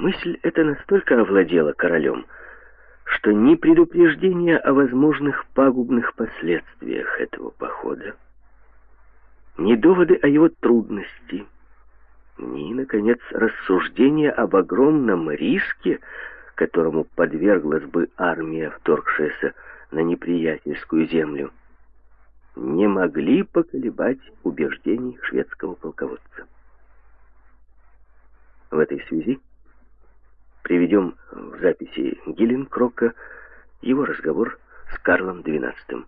Мысль эта настолько овладела королем, что ни предупреждение о возможных пагубных последствиях этого похода, ни доводы о его трудности, ни, наконец, рассуждения об огромном риске, которому подверглась бы армия, вторгшаяся на неприятельскую землю, не могли поколебать убеждений шведского полководца. В этой связи приведем в записи Гилленкрока его разговор с Карлом XII.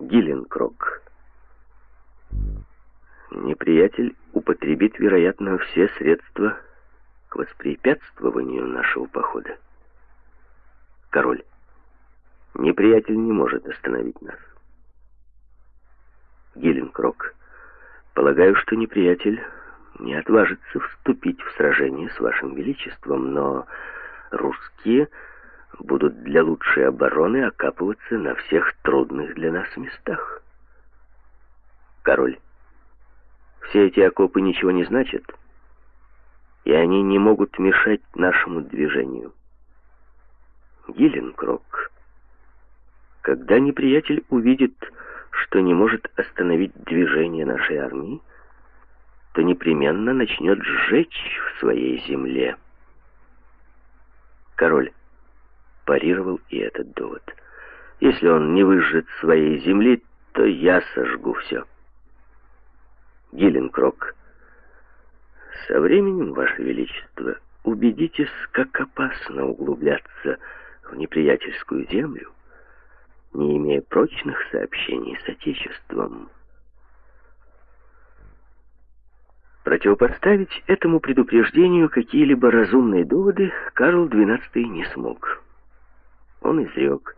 Гилленкрок. Неприятель употребит, вероятно, все средства к воспрепятствованию нашего похода. Король. Неприятель не может остановить нас. Гилленкрок. Полагаю, что неприятель не отважится вступить в сражение с вашим величеством, но русские будут для лучшей обороны окапываться на всех трудных для нас местах. Король. Все эти окопы ничего не значат, и они не могут мешать нашему движению. Гилленкрок. Когда неприятель увидит, что не может остановить движение нашей армии, то непременно начнет сжечь в своей земле. Король парировал и этот довод. Если он не выжжет своей земли, то я сожгу все. Гилленкрок. Со временем, Ваше Величество, убедитесь, как опасно углубляться в неприятельскую землю, не имея прочных сообщений с Отечеством. Противопоставить этому предупреждению какие-либо разумные доводы Карл XII не смог. Он изрек,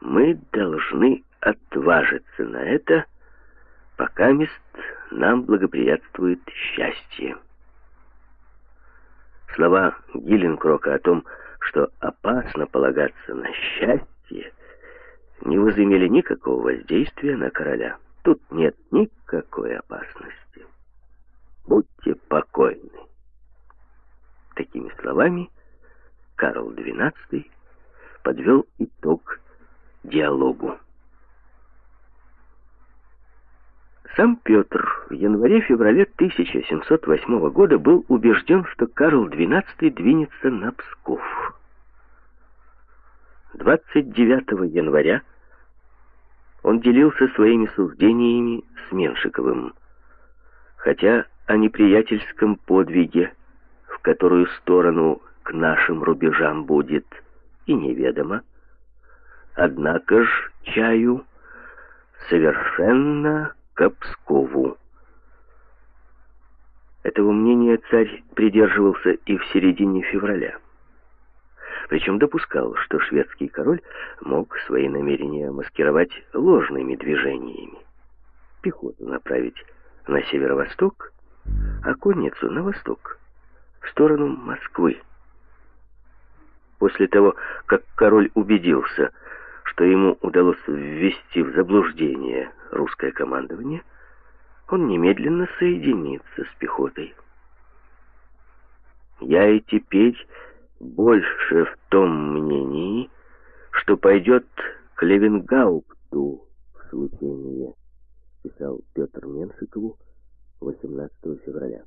мы должны отважиться на это, пока мест нам благоприятствует счастье. Слова Гилленкрока о том, что опасно полагаться на счастье, не возымели никакого воздействия на короля. Тут нет никакой опасности. Будьте покойны. Такими словами Карл XII подвел итог диалогу. Сам Петр в январе-феврале 1708 года был убежден, что Карл XII двинется на Псков. 29 января он делился своими суждениями с Меншиковым, хотя о неприятельском подвиге, в которую сторону к нашим рубежам будет – и неведомо. Однако ж чаю совершенно к Пскову. Этого мнения царь придерживался и в середине февраля. Причем допускал, что шведский король мог свои намерения маскировать ложными движениями. Пехоту направить на северо-восток, а конницу на восток, в сторону Москвы. После того, как король убедился, что ему удалось ввести в заблуждение русское командование, он немедленно соединится с пехотой. Я и теперь больше в том мнении, что пойдет к Левенгаупту в случае писал Петр Меншикову 18 февраля.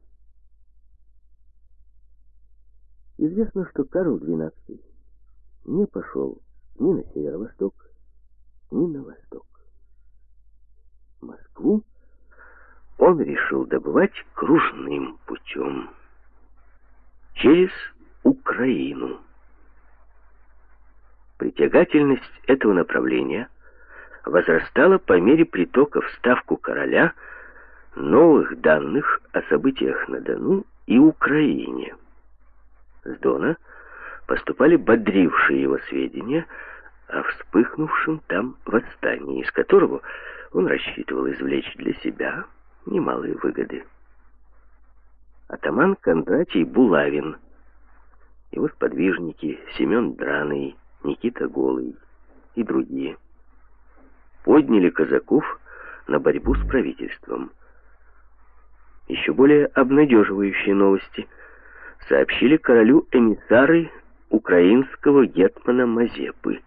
Известно, что Карл XII не пошел ни на северо-восток, ни на восток. Москву он решил добывать кружным путем через Украину. Притягательность этого направления возрастала по мере притока в ставку короля новых данных о событиях на Дону и Украине. С Дона поступали бодрившие его сведения о вспыхнувшем там восстании, из которого он рассчитывал извлечь для себя немалые выгоды. Атаман Кондратий Булавин, его сподвижники Семен Драный, Никита Голый и другие подняли казаков на борьбу с правительством. Еще более обнадеживающие новости сообщили королю эмиссары украинского гетмана Мазепы –